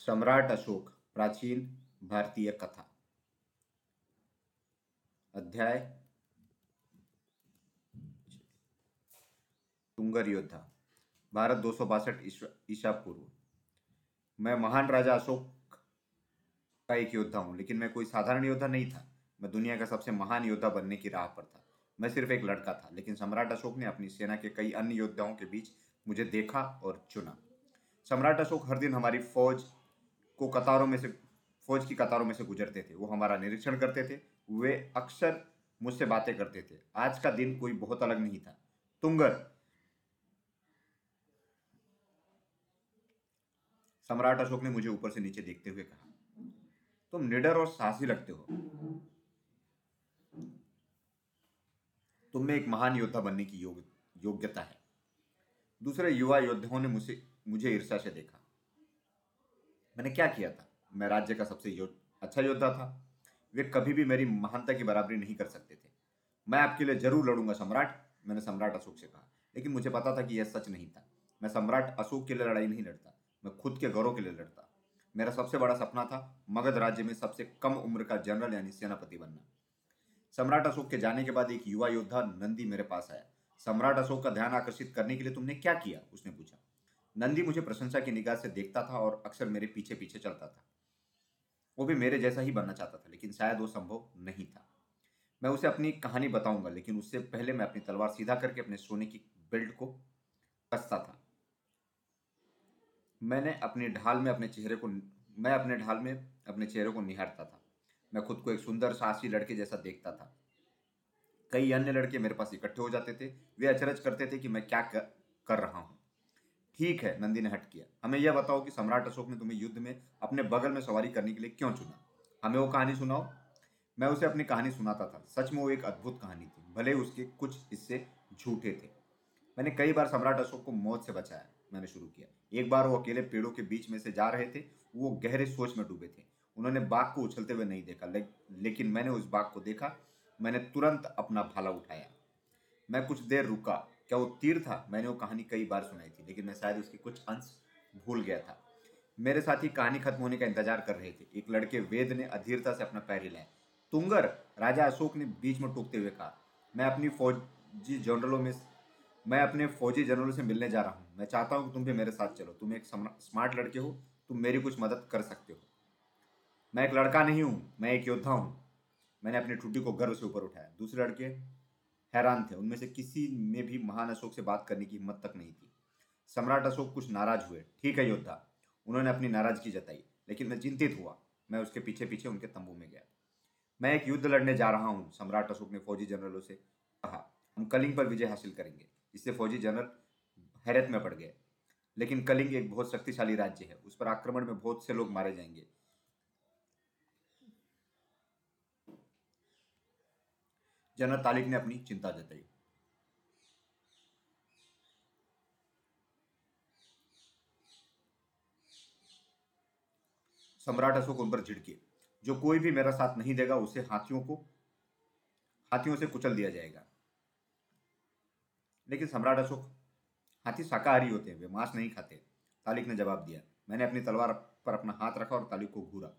सम्राट अशोक, प्राचीन भारतीय कथा। अध्याय। तुंगर योद्धा, भारत दो सौ बासठ ईसा पूर्व। मैं महान राजा अशोक का एक योद्धा हूँ, लेकिन मैं कोई साधारण योद्धा नहीं था। मैं दुनिया का सबसे महान योद्धा बनने की राह पर था। मैं सिर्फ़ एक लड़का था, लेकिन सम्राट अशोक ने अपनी सेना के कई अन्य योद्धाओं के बीच मुझे देखा और चुना। सम्राट अशोक हर दिन हमारी फौज को कतारों में से फौज की कतारों में से गुजरते थे। वो हमारा निरीक्षण करते थे। वे अक्सर मुझसे बातें करते थे। आज का दिन कोई बहुत अलग नहीं था। तुंगर। सम्राट अशोक ने मुझे ऊपर से नीचे देखते हुए कहा तुम निडर और साहसी लगते हो। तुम में एक महान योद्धा बनने की योग, योग्यता है। दूसरे युवा योद्धाओं ने मुझे मुझे ईर्षा से देखा। मैंने क्या किया था? मैं राज्य का सबसे यो, अच्छा योद्धा था। वे कभी भी मेरी महानता की बराबरी नहीं कर सकते थे। मैं आपके लिए ज़रूर लड़ूँगा सम्राट मैंने सम्राट अशोक से कहा। लेकिन मुझे पता था कि यह सच नहीं था। मैं सम्राट अशोक के लिए लड़ाई नहीं लड़ता मैं खुद के गौरव के लिए लड़ता। मेरा सबसे बड़ा सपना था मगध राज्य में सबसे कम उम्र का जनरल यानी सेनापति बनना। सम्राट अशोक के जाने के बाद एक युवा योद्धा नंदी मेरे पास आया। सम्राट अशोक का ध्यान आकर्षित करने के लिए तुमने क्या किया? उसने पूछा। नंदी मुझे प्रशंसा की निगाह से देखता था और अक्सर मेरे पीछे पीछे चलता था। वो भी मेरे जैसा ही बनना चाहता था लेकिन शायद वो संभव नहीं था। मैं उसे अपनी कहानी बताऊँगा लेकिन उससे पहले मैं अपनी तलवार सीधा करके अपने सोने की बेल्ट को कसता था। मैंने अपनी ढाल में अपने चेहरे को मैं अपने ढाल में अपने चेहरे को निहारता था। मैं खुद को एक सुंदर साहसी लड़के जैसा देखता था। कई अन्य लड़के मेरे पास इकट्ठे हो जाते थे। वे अचरज करते थे कि मैं क्या कर, कर रहा हूँ। ठीक है नंदी ने हट किया। हमें यह बताओ कि सम्राट अशोक ने तुम्हें युद्ध में अपने बगल में सवारी करने के लिए क्यों चुना? हमें वो कहानी सुनाओ। मैं उसे अपनी कहानी सुनाता था। सच में वो एक अद्भुत कहानी थी। भले उसके कुछ हिस्से झूठे थे। मैंने कई बार सम्राट अशोक को मौत से बचाया मैंने शुरू किया। एक बार वो अकेले पेड़ों के बीच में से जा रहे थे वो गहरे सोच में डूबे थे। उन्होंने बाघ को उछलते हुए नहीं देखा ले, लेकिन मैंने उस बाघ को देखा। मैंने तुरंत अपना भाला उठाया। मैं कुछ देर रुका क्या वो तीर था? मैंने वो कहानी कई बार सुनाई थी, लेकिन मैं शायद उसके कुछ अंश भूल गया था। मेरे साथी कहानी खत्म होने का इंतज़ार कर रहे थे। एक लड़के वेद ने अधीरता से अपना पैर हिलाया तुंगर, राजा अशोक ने बीच में टूकते हुए कहा, मैं अपनी फौजी जनरलों में मैं अपने फौजी जनरलों से मिलने जा रहा हूँ। मैं चाहता हूँ कि तुम भी मेरे साथ चलो। तुम एक स्मार्ट लड़के हो। तुम मेरी कुछ मदद कर सकते हो। मैं एक लड़का नहीं हूँ, मैं एक योद्धा हूँ। मैंने अपनी ठुड्डी को गर्व से ऊपर उठाया। दूसरे लड़के हैरान थे, उनमें से किसी में भी महान अशोक से बात करने की हिम्मत तक नहीं थी। सम्राट अशोक कुछ नाराज़ हुए। ठीक है, योद्धा, उन्होंने अपनी नाराज़गी जताई, लेकिन मैं चिंतित हुआ। मैं उसके पीछे पीछे उनके तंबू में गया। मैं एक युद्ध लड़ने जा रहा हूँ, सम्राट अशोक ने फौजी जनरलों से कहा। हम कलिंग पर विजय हासिल करेंगे इससे फौजी जनरल हैरत में पड़ गए। लेकिन कलिंग एक बहुत शक्तिशाली राज्य है, उस पर आक्रमण में बहुत से लोग मारे जाएँगे। जनरल तालिक ने अपनी चिंता जताई। सम्राट अशोक उन पर झिड़के जो कोई भी मेरा साथ नहीं देगा, उसे हाथियों को हाथियों से कुचल दिया जाएगा। लेकिन सम्राट अशोक हाथी शाकाहारी होते हैं, वे मांस नहीं खाते। तालिक ने जवाब दिया, मैंने अपनी तलवार पर अपना हाथ रखा और तालिक को घूरा।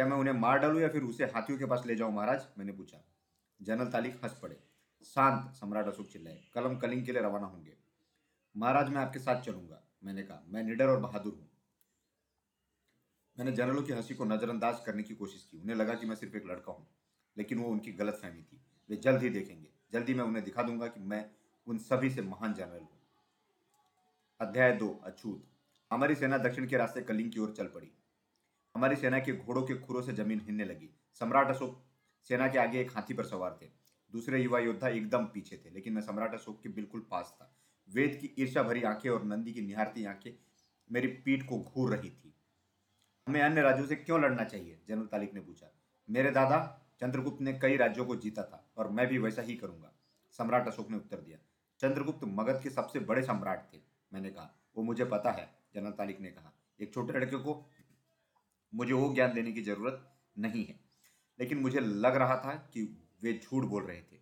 क्या मैं उन्हें मार डालूं या फिर उसे हाथियों के पास ले जाऊँ? महाराज, मैंने पूछा। जनरल तालिक हंस पड़े। शांत, सम्राट अशोक चिल्लाए। कलम कलिंग के लिए रवाना होंगे। महाराज, मैं आपके साथ चलूँगा, मैंने कहा। मैं निडर और बहादुर हूँ। मैंने जनरलों की हँसी को नजरअंदाज करने की कोशिश की। उन्हें लगा कि मैं सिर्फ़ एक लड़का हूँ, लेकिन वो उनकी गलत फहमी थी। वे जल्द ही देखेंगे। जल्दी मैं उन्हें दिखा दूँगा कि मैं उन सभी से महान जनरल हूँ। अध्याय दो, अछूत। हमारी सेना दक्षिण के रास्ते कलिंग की ओर चल पड़ी। हमारी सेना के घोड़ों के खुरों से ज़मीन हिलने लगी। सम्राट अशोक सेना के आगे एक हाथी पर सवार थे। दूसरे युवा योद्धा एकदम पीछे थे, लेकिन मैं सम्राट अशोक के बिल्कुल पास था। वेद की ईर्षा भरी आँखें और नंदी की निहारती आँखें मेरी पीठ को घूर रही थी। हमें अन्य राज्यों से क्यों लड़ना चाहिए? जनरल तालिक ने पूछा। मेरे दादा चंद्रगुप्त ने कई राज्यों को जीता था, और मैं भी वैसा ही करूँगा। सम्राट अशोक ने उत्तर दिया। चंद्रगुप्त मगध के सबसे बड़े सम्राट थे, मैंने कहा। वो मुझे पता है, जनरल तालिक ने कहा। एक छोटे लड़के को मुझे वो ज्ञान देने की ज़रूरत नहीं है। लेकिन मुझे लग रहा था कि वे झूठ बोल रहे थे।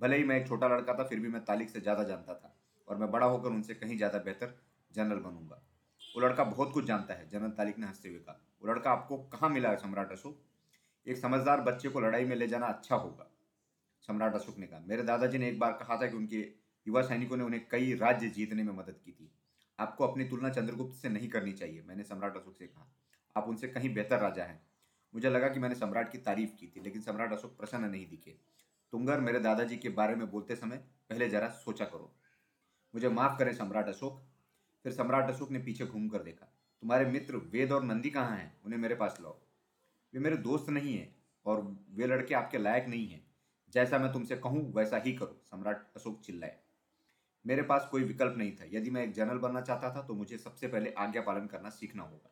भले ही मैं एक छोटा लड़का था, फिर भी मैं तालिक से ज़्यादा जानता था और मैं बड़ा होकर उनसे कहीं ज़्यादा बेहतर जनरल बनूँगा। वो लड़का बहुत कुछ जानता है, जनरल तालिक ने हँसते हुए कहा। वो लड़का आपको कहाँ मिला है, सम्राट अशोक? एक समझदार बच्चे को लड़ाई में ले जाना अच्छा होगा, सम्राट अशोक ने कहा। मेरे दादाजी ने एक बार कहा था कि उनके युवा सैनिकों ने उन्हें कई राज्य जीतने में मदद की थी। आपको अपनी तुलना चंद्रगुप्त से नहीं करनी चाहिए, मैंने सम्राट अशोक से कहा। आप उनसे कहीं बेहतर राजा हैं। मुझे लगा कि मैंने सम्राट की तारीफ़ की थी, लेकिन सम्राट अशोक प्रसन्न नहीं दिखे। तुंगर मेरे दादाजी के बारे में बोलते समय पहले जरा सोचा करो। मुझे माफ़ करें सम्राट अशोक। फिर सम्राट अशोक ने पीछे घूम कर देखा, तुम्हारे मित्र वेद और नंदी कहाँ हैं? उन्हें मेरे पास लाओ। वे मेरे दोस्त नहीं हैं और वे लड़के आपके लायक नहीं हैं। जैसा मैं तुमसे कहूँ, वैसा ही करो, सम्राट अशोक चिल्लाए। मेरे पास कोई विकल्प नहीं था। यदि मैं एक जनरल बनना चाहता था तो मुझे सबसे पहले आज्ञा पालन करना सीखना होगा।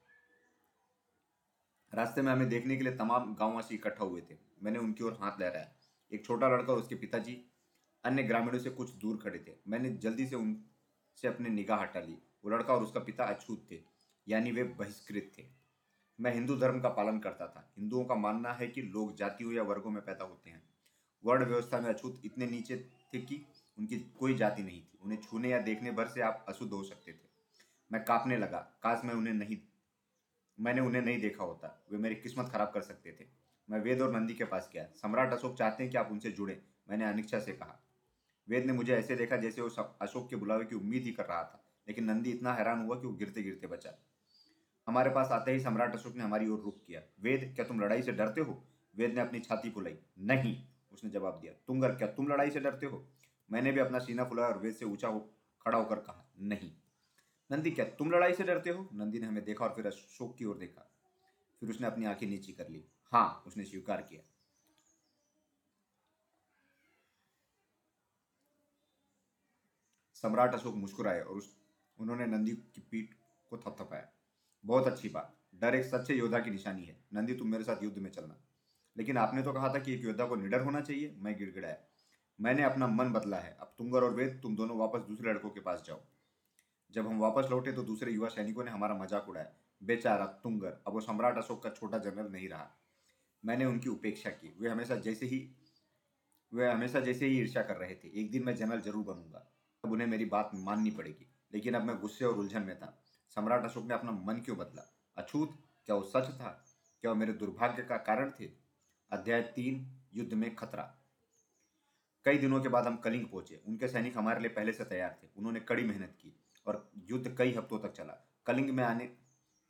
रास्ते में हमें देखने के लिए तमाम गांववासी इकट्ठा हुए थे। मैंने उनकी ओर हाथ लहराया। एक छोटा लड़का और उसके पिताजी, अन्य ग्रामीणों से कुछ दूर खड़े थे। मैंने जल्दी से उनसे अपनी निगाह हटा ली। वो लड़का और उसका पिता अछूत थे, यानी वे बहिष्कृत थे। मैं हिंदू धर्म का पालन करता था। हिंदुओं का मानना है कि लोग जातियों या वर्गों में पैदा होते हैं। वर्ण व्यवस्था में अछूत इतने नीचे थे कि उनकी कोई जाति नहीं थी। उन्हें छूने या देखने भर से आप अशुद्ध हो सकते थे। मैं कांपने लगा। काश मैं उन्हें नहीं मैंने उन्हें नहीं देखा होता। वे मेरी किस्मत खराब कर सकते थे। मैं वेद और नंदी के पास गया। सम्राट अशोक चाहते हैं कि आप उनसे जुड़े, मैंने अनिच्छा से कहा। वेद ने मुझे ऐसे देखा जैसे वो अशोक के बुलावे की उम्मीद ही कर रहा था, लेकिन नंदी इतना हैरान हुआ कि वो गिरते गिरते बचा। हमारे पास आते ही सम्राट अशोक ने हमारी ओर रुख किया। वेद, क्या तुम लड़ाई से डरते हो? वेद ने अपनी छाती फुलाई नहीं, उसने जवाब दिया। तुंगर, क्या तुम लड़ाई से डरते हो? मैंने भी अपना सीना फुलाया और वेद से ऊँचा हो, खड़ा होकर कहा, नहीं। नंदी, क्या तुम लड़ाई से डरते हो? नंदी ने हमें देखा और फिर अशोक की ओर देखा। फिर उसने अपनी आँखें नीची कर ली। हाँ उसने स्वीकार किया। सम्राट अशोक मुस्कुराए और उस उन्होंने नंदी की पीठ को थपथपाया। बहुत अच्छी बात। डर एक सच्चे योद्धा की निशानी है। नंदी, तुम मेरे साथ युद्ध में चलना। लेकिन आपने तो कहा था कि एक योद्धा को निडर होना चाहिए। मैं गिड़गिड़ाया। मैंने अपना मन बदला है। अब तुंगर और वेद, तुम दोनों वापस दूसरे लड़कों के पास जाओ। जब हम वापस लौटे तो दूसरे युवा सैनिकों ने हमारा मज़ाक उड़ाया। बेचारा, तुंगर। अब वो सम्राट अशोक का छोटा जनरल नहीं रहा। मैंने उनकी उपेक्षा की। वे हमेशा जैसे ही, वे हमेशा जैसे ही ईर्ष्या कर रहे थे। एक दिन मैं जनरल ज़रूर बनूँगा। अब उन्हें मेरी बात माननी पड़ेगी। लेकिन अब मैं गुस्से और उलझन में था। सम्राट अशोक ने अपना मन क्यों बदला? अछूत? क्या वो सच था? क्या वो मेरे दुर्भाग्य का कारण थे? अध्याय तीन, युद्ध में खतरा। कई दिनों के बाद हम कलिंग पहुँचे। उनके सैनिक हमारे लिए पहले से तैयार थे। उन्होंने कड़ी मेहनत की। और युद्ध कई हफ्तों तक चला। कलिंग में आने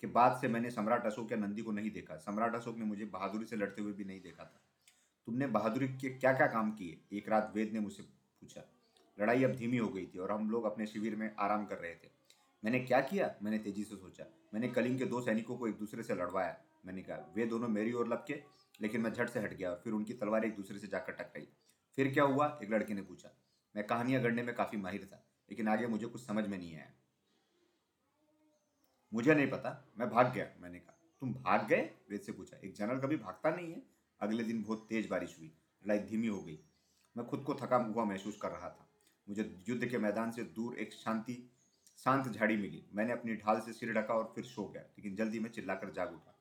के बाद से मैंने सम्राट अशोक या नंदी को नहीं देखा। सम्राट अशोक ने मुझे बहादुरी से लड़ते हुए भी नहीं देखा था। तुमने बहादुरी के क्या क्या काम किए? एक रात वेद ने मुझसे पूछा। लड़ाई अब धीमी हो गई थी और हम लोग अपने शिविर में आराम कर रहे थे। मैंने क्या किया? मैंने तेज़ी से सोचा। मैंने कलिंग के दो सैनिकों को एक दूसरे से लड़वाया। मैंने कहा, वे दोनों मेरी ओर लपके, लेकिन मैं झट से हट गया और फिर उनकी तलवार एक दूसरे से जाकर टकराई। फिर क्या हुआ? एक लड़के ने पूछा। मैं कहानियाँ गढ़ने में काफ़ी माहिर था। लेकिन आगे मुझे कुछ समझ में नहीं आया। मुझे नहीं पता, मैं भाग गया, मैंने कहा। तुम भाग गए? वेद से पूछा। एक जनरल कभी भागता नहीं है। अगले दिन बहुत तेज बारिश हुई, लड़ाई धीमी हो गई। मैं खुद को थका हुआ महसूस कर रहा था। मुझे युद्ध के मैदान से दूर एक शांति, शांत झाड़ी मिली। मैंने अपनी ढाल से सिर ढका और फिर सो गया, लेकिन जल्दी मैं चिल्लाकर जाग उठा।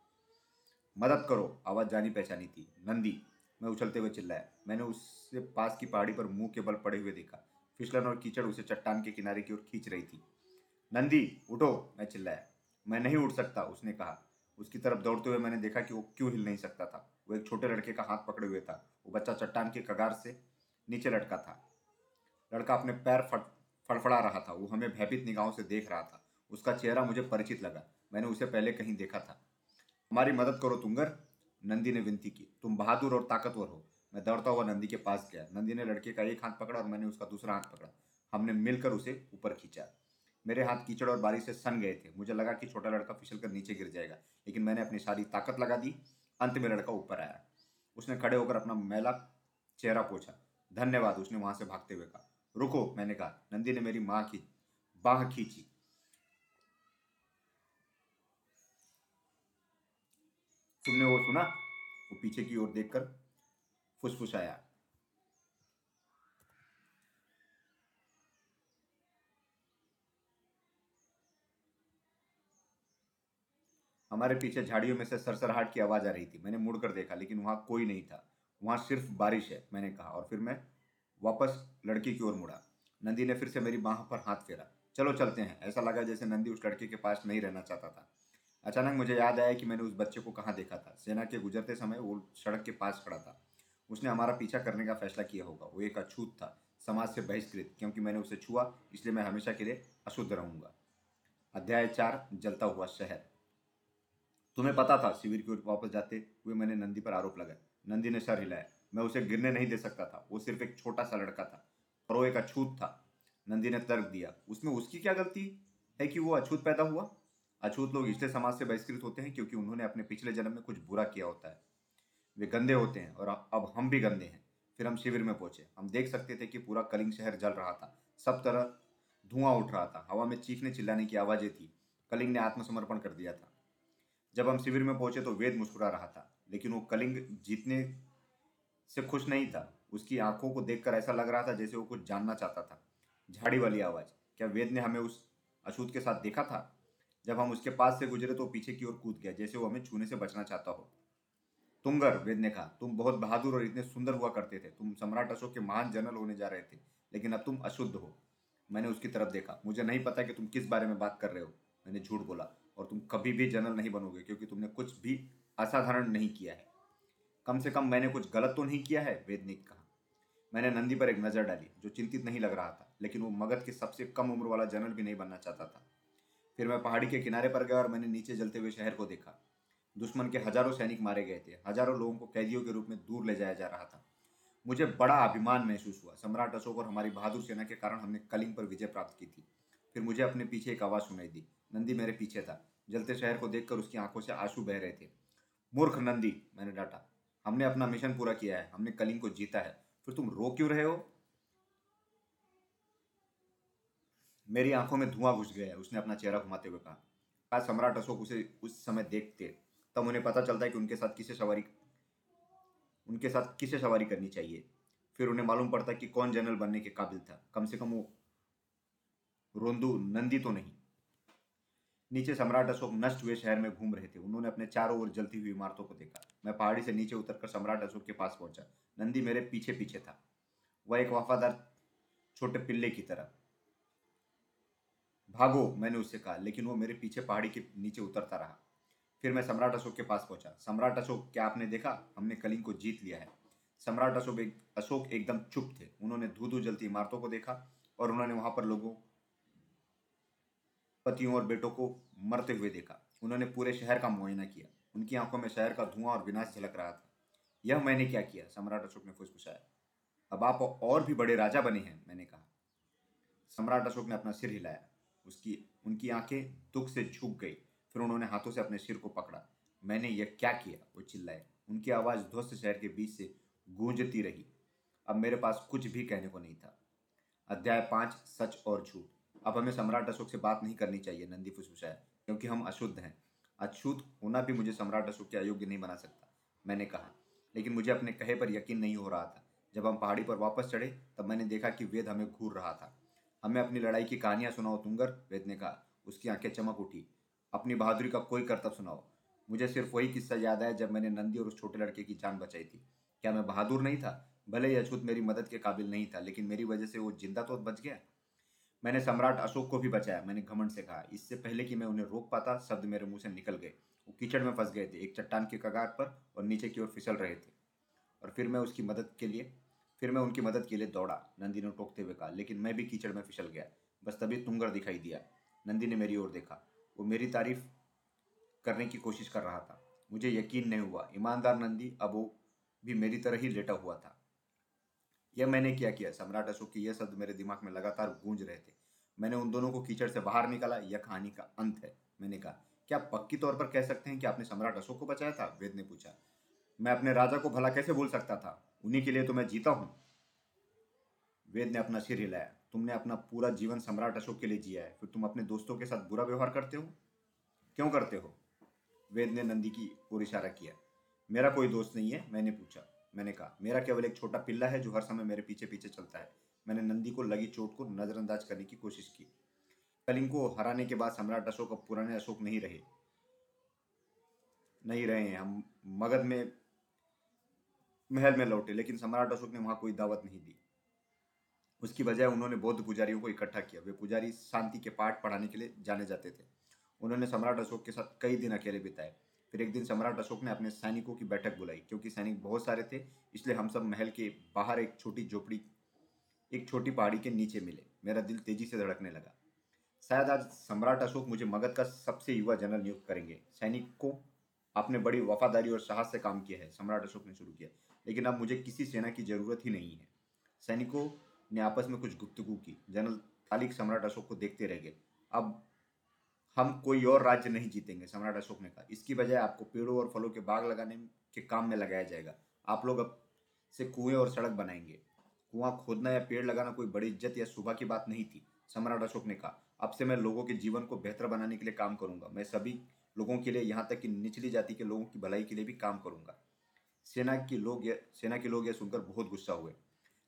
मदद करो, आवाज़ जानी पहचानी थी। नंदी, मैं उछलते हुए चिल्लाया। मैंने उससे पास की पहाड़ी पर मुँह के बल पड़े हुए देखा। फिसलन और कीचड़ उसे चट्टान के किनारे की ओर खींच रही थी। नंदी, उठो, मैं चिल्लाया। मैं नहीं उठ सकता, उसने कहा। उसकी तरफ़ दौड़ते हुए मैंने देखा कि वो क्यों हिल नहीं सकता था। वो एक छोटे लड़के का हाथ पकड़े हुए था। वो बच्चा चट्टान के कगार से नीचे लटका था। लड़का अपने पैर फट, फड़फड़ा रहा था। वो हमें भयभीत निगाहों से देख रहा था। उसका चेहरा मुझे परिचित लगा। मैंने उसे पहले कहीं देखा था। हमारी मदद करो, तुंगर। नंदी ने विनती की। तुम बहादुर और ताकतवर हो। मैं दौड़ता हुआ नंदी के पास गया। नंदी ने लड़के का एक हाथ पकड़ा और मैंने उसका दूसरा हाथ पकड़ा। हमने मिलकर उसे ऊपर खींचा। मेरे हाथ कीचड़ और बारिश से सन गए थे। मुझे लगा कि छोटा लड़का फिसल कर नीचे गिर जाएगा, लेकिन मैंने अपनी सारी ताकत लगा दी। अंत में लड़का ऊपर आया। उसने खड़े होकर अपना मैला चेहरा पोछा। धन्यवाद, उसने वहाँ से भागते हुए कहा। रुको, मैंने कहा। नंदी ने मेरी माँ की बाह खींची। तुमने वो सुना? वो पीछे की ओर देखकर फुसफुसाया हमारे पीछे झाड़ियों में से सरसराहट की आवाज़ आ रही थी। मैंने मुड़कर देखा, लेकिन वहाँ कोई नहीं था। वहाँ सिर्फ़ बारिश है, मैंने कहा, और फिर मैं वापस लड़की की ओर मुड़ा। नंदी ने फिर से मेरी बाह पर हाथ फेरा। चलो, चलते हैं। ऐसा लगा जैसे नंदी उस लड़के के पास नहीं रहना चाहता था। अचानक मुझे याद आया कि मैंने उस बच्चे को कहाँ देखा था। सेना के गुजरते समय वो सड़क के पास खड़ा था। उसने हमारा पीछा करने का फैसला किया होगा। वो एक अछूत था, समाज से बहिष्कृत, क्योंकि मैंने उसे छुआ, इसलिए मैं हमेशा के लिए अशुद्ध रहूँगा। अध्याय चार, जलता हुआ शहर। तुम्हें पता था, शिविर की ओर वापस जाते हुए मैंने नंदी पर आरोप लगाया। नंदी ने सर हिलाया। मैं उसे गिरने नहीं दे सकता था। वो सिर्फ़ एक छोटा सा लड़का था, पर वो एक अछूत था। नंदी ने तर्क दिया। उसमें उसकी क्या गलती है कि वो अछूत पैदा हुआ? अछूत लोग इसलिए समाज से बहिष्कृत होते हैं क्योंकि उन्होंने अपने पिछले जन्म में कुछ बुरा किया होता है। वे गंदे होते हैं और अब हम भी गंदे हैं। फिर हम शिविर में पहुँचे। हम देख सकते थे कि पूरा कलिंग शहर जल रहा था। सब तरह धुआँ उठ रहा था। हवा में चीखने चिल्लाने की आवाज़ें थी। कलिंग ने आत्मसमर्पण कर दिया था। जब हम शिविर में पहुँचे तो वेद मुस्कुरा रहा था। लेकिन वो कलिंग जीतने से खुश नहीं था। उसकी आँखों को देखकर ऐसा लग रहा था जैसे वो कुछ जानना चाहता था। झाड़ी वाली आवाज़, क्या वेद ने हमें उस अछूत के साथ देखा था? जब हम उसके पास से गुजरे तो पीछे की ओर कूद गया, जैसे वो हमें छूने से बचना चाहता हो। तुमगर वेद ने कहा तुम बहुत बहादुर और इतने सुंदर हुआ करते थे। तुम सम्राट अशोक के महान जनरल होने जा रहे थे। लेकिन अब तुम अशुद्ध हो। मैंने उसकी तरफ़ देखा। मुझे नहीं पता कि तुम किस बारे में बात कर रहे हो। मैंने झूठ बोला। और तुम कभी भी जनरल नहीं बनोगे, क्योंकि तुमने कुछ भी असाधारण नहीं किया है। कम से कम मैंने कुछ गलत तो नहीं किया है? वेद ने कहा। मैंने नंदी पर एक नज़र डाली, जो चिंतित नहीं लग रहा था, लेकिन वो मगध के सबसे कम उम्र वाला जनरल भी नहीं बनना चाहता था। फिर मैं पहाड़ी के किनारे पर गया और मैंने नीचे जलते हुए शहर को देखा। दुश्मन के हज़ारों सैनिक मारे गए थे, हज़ारों लोगों को कैदियों के रूप में दूर ले जाया जा रहा था। मुझे बड़ा अभिमान महसूस हुआ, सम्राट अशोक और हमारी बहादुर सेना के कारण हमने कलिंग पर विजय प्राप्त की थी। फिर मुझे अपने पीछे एक आवाज़ सुनाई दी, नंदी मेरे पीछे था, जलते शहर को देखकर उसकी आँखों से आँसू बह रहे थे। मूर्ख नंदी, मैंने डांटा, हमने अपना मिशन पूरा किया है, हमने कलिंग को जीता है, फिर तुम रो क्यों रहे हो? मेरी आँखों में धुआँ घुस गया है, उसने अपना चेहरा घुमाते हुए कहा। आज सम्राट अशोक उसे उस समय देखते तब उन्हें पता चलता है कि उनके साथ किसे सवारी उनके साथ किसे सवारी करनी चाहिए। फिर उन्हें मालूम पड़ता है कि कौन जनरल बनने के काबिल था। कम से कम वो रोंदू नंदी तो नहीं। नीचे सम्राट अशोक नष्ट हुए शहर में घूम रहे थे। उन्होंने अपने चारों ओर जलती हुई इमारतों को देखा। मैं पहाड़ी से नीचे उतरकर सम्राट अशोक के पास पहुँचा। नंदी मेरे पीछे पीछे था। वह एक वफादार छोटे पिल्ले की तरह। भागो, मैंने उससे कहा, लेकिन वो मेरे पीछे पहाड़ी के नीचे उतरता रहा। फिर मैं सम्राट अशोक के पास पहुँचा। सम्राट अशोक, क्या आपने देखा? हमने कलिंग को जीत लिया है। सम्राट अशोक एक, अशोक एकदम चुप थे। उन्होंने धू धू जलती इमारतों को देखा और उन्होंने वहाँ पर लोगों, पतियों और बेटों को मरते हुए देखा। उन्होंने पूरे शहर का मुआयना किया। उनकी आँखों में शहर का धुआँ और विनाश झलक रहा था। यह मैंने क्या किया? सम्राट अशोक ने फुसफुसाया। अब आप और भी बड़े राजा बने हैं, मैंने कहा। सम्राट अशोक ने अपना सिर हिलाया। उसकी, उनकी आँखें दुख से झुक गई। फिर उन्होंने हाथों से अपने सिर को पकड़ा। मैंने यह क्या किया? वो चिल्लाए। उनकी आवाज़ ध्वस्त शहर के बीच से गूंजती रही। अब मेरे पास कुछ भी कहने को नहीं था। अध्याय पाँच, सच और झूठ। अब हमें सम्राट अशोक से बात नहीं करनी चाहिए, नंदी फुसफुसाया क्योंकि हम अशुद्ध हैं। अछूत होना भी मुझे सम्राट अशोक के अयोग्य नहीं बना सकता, मैंने कहा। लेकिन मुझे अपने कहे पर यकीन नहीं हो रहा था। जब हम पहाड़ी पर वापस चढ़े, तब मैंने देखा कि वेद हमें घूर रहा था। हमें अपनी लड़ाई की कहानियाँ सुनाओ तुंगर वेद ने कहा, उसकी आँखें चमक उठी। अपनी बहादुरी का कोई कर्तव्य सुनाओ मुझे सिर्फ़ वही किस्सा याद आया जब मैंने नंदी और उस छोटे लड़के की जान बचाई थी। क्या मैं बहादुर नहीं था? भले ही अछूत मेरी मदद के काबिल नहीं था, लेकिन मेरी वजह से वो ज़िंदा तो बच गया। मैंने सम्राट अशोक को भी बचाया, मैंने घमंड से कहा। इससे पहले कि मैं उन्हें रोक पाता, शब्द मेरे मुँह से निकल गए। वो कीचड़ में फंस गए थे, एक चट्टान के कगार पर और नीचे की ओर फिसल रहे थे। और फिर मैं उसकी मदद के लिए, फिर मैं उनकी मदद के लिए दौड़ा, नंदी ने टोकते हुए कहा। लेकिन मैं भी कीचड़ में फिसल गया। बस तभी तुंगर दिखाई दिया। नंदी ने मेरी ओर देखा। वो मेरी तारीफ़ करने की कोशिश कर रहा था। मुझे यकीन नहीं हुआ। ईमानदार नंदी, अब वो भी मेरी तरह ही लेटा हुआ था। यह मैंने क्या किया? सम्राट अशोक के यह शब्द मेरे दिमाग में लगातार गूंज रहे थे। मैंने उन दोनों को कीचड़ से बाहर निकाला। यह कहानी का अंत है, मैंने कहा। क्या पक्की तौर पर कह सकते हैं कि आपने सम्राट अशोक को बचाया था? वेद ने पूछा। मैं अपने राजा को भला कैसे भूल सकता था? उन्हीं के लिए तो मैं जीता हूँ। वेद ने अपना सिर हिलाया। तुमने अपना पूरा जीवन सम्राट अशोक के लिए जिया है, फिर तुम अपने दोस्तों के साथ बुरा व्यवहार करते हो? क्यों करते हो? वेद ने नंदी की ओर इशारा किया। मेरा कोई दोस्त नहीं है, मैंने पूछा। मैंने कहा, मेरा केवल एक छोटा पिल्ला है जो हर समय मेरे पीछे पीछे चलता है। मैंने नंदी को लगी चोट को नजरअंदाज करने की कोशिश की। कलिंग को हराने के बाद सम्राट अशोक अब पुराने अशोक नहीं रहे। नहीं रहे हैं, हम मगध में महल में लौटे, लेकिन सम्राट अशोक ने वहाँ कोई दावत नहीं दी। उसकी बजाय उन्होंने बौद्ध पुजारियों को इकट्ठा किया। वे पुजारी शांति के पाठ पढ़ाने के लिए जाने जाते थे। उन्होंने सम्राट अशोक के साथ कई दिन अकेले बिताए। फिर एक दिन सम्राट अशोक ने अपने सैनिकों की बैठक बुलाई, क्योंकि सैनिक बहुत सारे थे, इसलिए हम सब महल के बाहर एक छोटी झोपड़ी, एक छोटी पहाड़ी के नीचे मिले। मेरा दिल तेज़ी से धड़कने लगा। शायद आज सम्राट अशोक मुझे मगध का सबसे युवा जनरल नियुक्त करेंगे। सैनिक को आपने बड़ी वफादारी और साहस से काम किया है, सम्राट अशोक ने शुरू किया। लेकिन अब मुझे किसी सेना की ज़रूरत ही नहीं है। सैनिकों ने आपस में कुछ गुप्तगु की। जनरल तालिक सम्राट अशोक को देखते रह गए। अब हम कोई और राज्य नहीं जीतेंगे, सम्राट अशोक ने कहा। इसकी बजाय आपको पेड़ों और फलों के बाग लगाने के काम में लगाया जाएगा। आप लोग अब से कुएँ और सड़क बनाएँगे। कुआँ खोदना या पेड़ लगाना कोई बड़ी इज़्ज़त या सुबह की बात नहीं थी, सम्राट अशोक ने कहा। अब से मैं लोगों के जीवन को बेहतर बनाने के लिए काम करूँगा। मैं सभी लोगों के लिए यहाँ तक कि निचली जाति के लोगों की भलाई के लिए भी काम करूँगा। सेना के लोग सेना के लोग यह सुनकर बहुत गुस्सा हुए।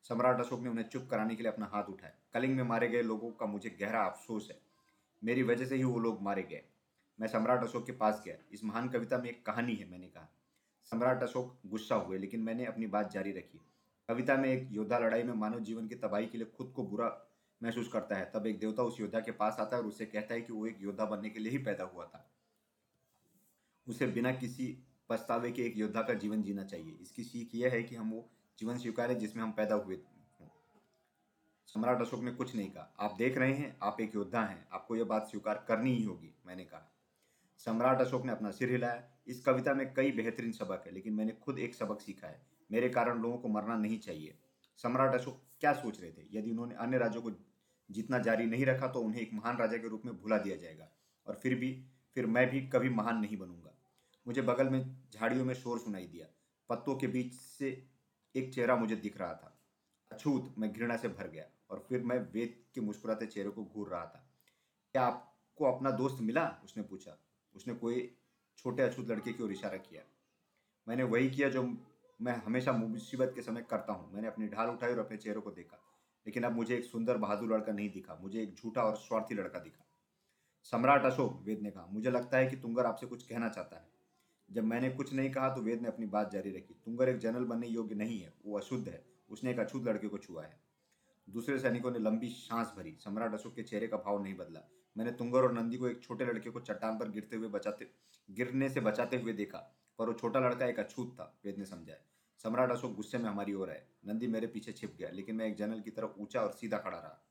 सम्राट अशोक ने उन्हें चुप कराने के लिए अपना हाथ उठाया। कलिंग में मारे गए लोगों का मुझे गहरा अफसोस है। मेरी वजह से ही वो लोग मारे गए। मैं सम्राट अशोक के पास गया। इस महान कविता में एक कहानी है, मैंने कहा। सम्राट अशोक गुस्सा हुए, लेकिन मैंने अपनी बात जारी रखी। कविता में एक योद्धा लड़ाई में मानव जीवन की तबाही के लिए खुद को बुरा महसूस करता है। तब एक देवता उस योद्धा के पास आता है और उसे कहता है कि वो एक योद्धा बनने के लिए ही पैदा हुआ था। उसे बिना किसी पछतावे के एक योद्धा का जीवन जीना चाहिए। इसकी सीख यह है कि हम वो जीवन स्वीकारें जिसमें हम पैदा हुए सम्राट अशोक ने कुछ नहीं कहा। आप देख रहे हैं, आप एक योद्धा हैं, आपको यह बात स्वीकार करनी ही होगी, मैंने कहा। सम्राट अशोक ने अपना सिर हिलाया। इस कविता में कई बेहतरीन सबक है, लेकिन मैंने खुद एक सबक सीखा है। मेरे कारण लोगों को मरना नहीं चाहिए। सम्राट अशोक क्या सोच रहे थे? यदि उन्होंने अन्य राज्यों को जितना जारी नहीं रखा तो उन्हें एक महान राजा के रूप में भुला दिया जाएगा। और फिर भी, फिर मैं भी कभी महान नहीं बनूँगा। मुझे बगल में झाड़ियों में शोर सुनाई दिया। पत्तों के बीच से एक चेहरा मुझे दिख रहा था। अछूत, मैं घृणा से भर गया और फिर मैं वेद के मुस्कुराते चेहरे को घूर रहा था। क्या आपको अपना दोस्त मिला? उसने पूछा। उसने कोई छोटे अछूत लड़के की ओर इशारा किया। मैंने वही किया जो मैं हमेशा मुसीबत के समय करता हूँ। मैंने अपनी ढाल उठाई और अपने चेहरे को देखा। लेकिन अब मुझे एक सुंदर बहादुर लड़का नहीं दिखा। मुझे एक झूठा और स्वार्थी लड़का दिखा। सम्राट अशोक, वेद ने कहा, मुझे लगता है कि तुंगर आपसे कुछ कहना चाहता है। जब मैंने कुछ नहीं कहा तो वेद ने अपनी बात जारी रखी। तुंगर एक जनरल बनने योग्य नहीं है, वो अशुद्ध है। उसने एक अछूत लड़के को छुआ है। दूसरे सैनिकों ने लंबी सांस भरी। सम्राट अशोक के चेहरे का भाव नहीं बदला। मैंने तुंगर और नंदी को एक छोटे लड़के को चट्टान पर गिरते हुए बचाते, गिरने से बचाते हुए देखा, पर वो छोटा लड़का एक अछूत था, वेद ने समझाया। सम्राट अशोक गुस्से में हमारी ओर आए। नंदी मेरे पीछे छिप गया, लेकिन मैं एक जनरल की तरफ़ ऊँचा और सीधा खड़ा रहा।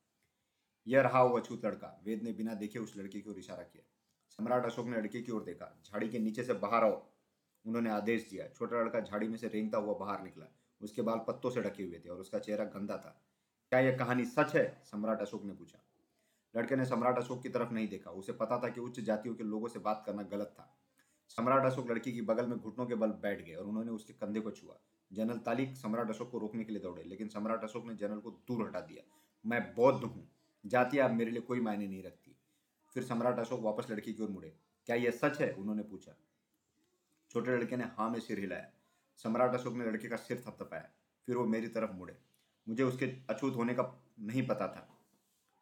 यह रहा वो अछूत लड़का। वेद ने बिना देखे उस लड़के की इशारा किया। सम्राट अशोक ने लड़के की ओर देखा। झाड़ी के नीचे से बाहर आओ, उन्होंने आदेश दिया। छोटा लड़का झाड़ी में से रेंगता हुआ बाहर निकला। उसके बाल पत्तों से ढके हुए थे और उसका चेहरा गंदा था। क्या यह कहानी सच है? सम्राट अशोक ने पूछा। लड़के ने सम्राट अशोक की तरफ़ नहीं देखा। उसे पता था कि उच्च जातियों के लोगों से बात करना गलत था। सम्राट अशोक लड़की की बगल में घुटनों के बल बैठ गए और उन्होंने उसके कंधे को छुआ। जनरल तालिक सम्राट अशोक को रोकने के लिए दौड़े, लेकिन सम्राट अशोक ने जनरल को दूर हटा दिया। मैं बौद्ध हूँ। जाति आप मेरे लिए कोई मायने नहीं रखती। फिर सम्राट अशोक वापस लड़की की ओर मुड़े। क्या यह सच है? उन्होंने पूछा। छोटे लड़के ने हाँ में सिर हिलाया। सम्राट अशोक ने लड़के का सिर थपथपाया। फिर वो मेरी तरफ़ मुड़े। मुझे उसके अछूत होने का नहीं पता था।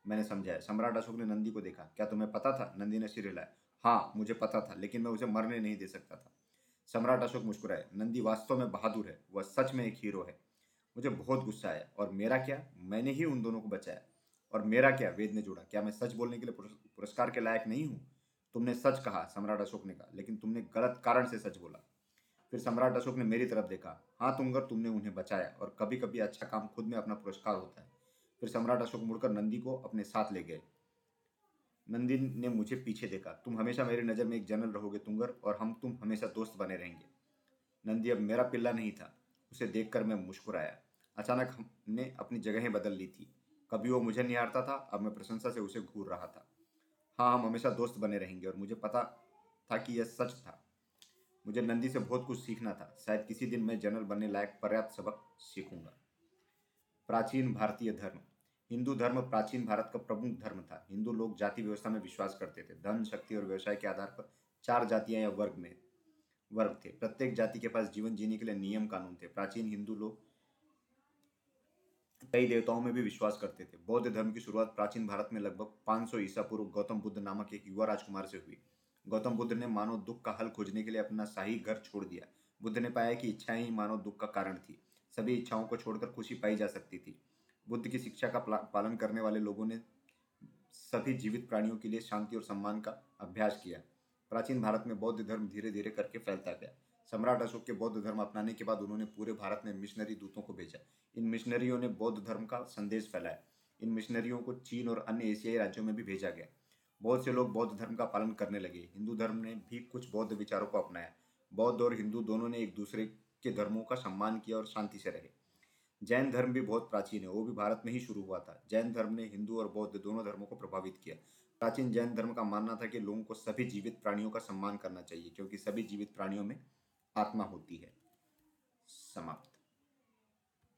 मैंने समझाया। सम्राट अशोक ने नंदी को देखा। क्या तुम्हें पता था? नंदी ने सिर हिलाया। हाँ मुझे पता था, लेकिन मैं उसे मरने नहीं दे सकता था। सम्राट अशोक मुस्कुराए। नंदी वास्तव में बहादुर है। वह सच में एक हीरो है। मुझे बहुत गुस्सा आया। और मेरा क्या? मैंने ही उन दोनों को बचाया। और मेरा क्या वेद ने जोड़ा? क्या मैं सच बोलने के लिए पुरस्कार के लायक नहीं हूँ? तुमने सच कहा, सम्राट अशोक ने कहा, लेकिन तुमने गलत कारण से सच बोला। फिर सम्राट अशोक ने मेरी तरफ़ देखा। हाँ तुमगर तुमने उन्हें बचाया और कभी कभी अच्छा काम खुद में अपना पुरस्कार होता है। फिर सम्राट अशोक मुड़कर नंदी को अपने साथ ले गए। नंदी ने मुझे पीछे देखा। तुम हमेशा मेरी नज़र में एक जनरल रहोगे, तुंगर, और हम तुम हमेशा दोस्त बने रहेंगे। नंदी, अब मेरा पिल्ला नहीं था। उसे देखकर मैं मुस्कुराया। अचानक हमने अपनी जगहें बदल ली थी। कभी वो मुझे निहारता था, अब मैं प्रशंसा से उसे घूर रहा था। हाँ हम हमेशा दोस्त बने रहेंगे और मुझे पता था कि यह सच था। मुझे नंदी से बहुत कुछ सीखना था। शायद किसी दिन मैं जनरल बनने लायक पर्याप्त सबक सीखूँगा। प्राचीन भारतीय धर्म। हिंदू धर्म प्राचीन भारत का प्रमुख धर्म था। हिंदू लोग जाति व्यवस्था में विश्वास करते थे। धन, शक्ति और व्यवसाय के आधार पर चार जातियाँ या वर्ग में, वर्ग थे। प्रत्येक जाति के पास जीवन जीने के लिए नियम कानून थे। प्राचीन हिंदू लोग कई देवताओं में भी विश्वास करते थे। बौद्ध धर्म की शुरुआत प्राचीन भारत में लगभग 500 ईसा पूर्व गौतम बुद्ध नामक एक युवा राजकुमार से हुई। गौतम बुद्ध ने मानव दुख का हल खोजने के लिए अपना शाही घर छोड़ दिया। बुद्ध ने पाया कि इच्छाएँ ही मानव दुख का कारण थी। सभी इच्छाओं को छोड़कर खुशी पाई जा सकती थी। बुद्ध की शिक्षा का पालन करने वाले लोगों ने सभी जीवित प्राणियों के लिए शांति और सम्मान का अभ्यास किया। प्राचीन भारत में बौद्ध धर्म धीरे धीरे करके फैलता गया। सम्राट अशोक के बौद्ध धर्म अपनाने के बाद उन्होंने पूरे भारत में मिशनरी दूतों को भेजा। इन मिशनरियों ने बौद्ध धर्म का संदेश फैलाया। इन मिशनरियों को चीन और अन्य एशियाई राज्यों में भी भेजा गया। बहुत से लोग बौद्ध धर्म का पालन करने लगे। हिंदू धर्म ने भी कुछ बौद्ध विचारों को अपनाया। बौद्ध और हिंदू दोनों ने एक दूसरे के धर्मों का सम्मान किया और शांति से रहे। जैन धर्म भी बहुत प्राचीन है, वो भी भारत में ही शुरू हुआ था। जैन धर्म ने हिंदू और बौद्ध दोनों धर्मों को प्रभावित किया। प्राचीन जैन धर्म का मानना था कि लोगों को सभी जीवित प्राणियों का सम्मान करना चाहिए, क्योंकि सभी जीवित प्राणियों में आत्मा होती है। समाप्त।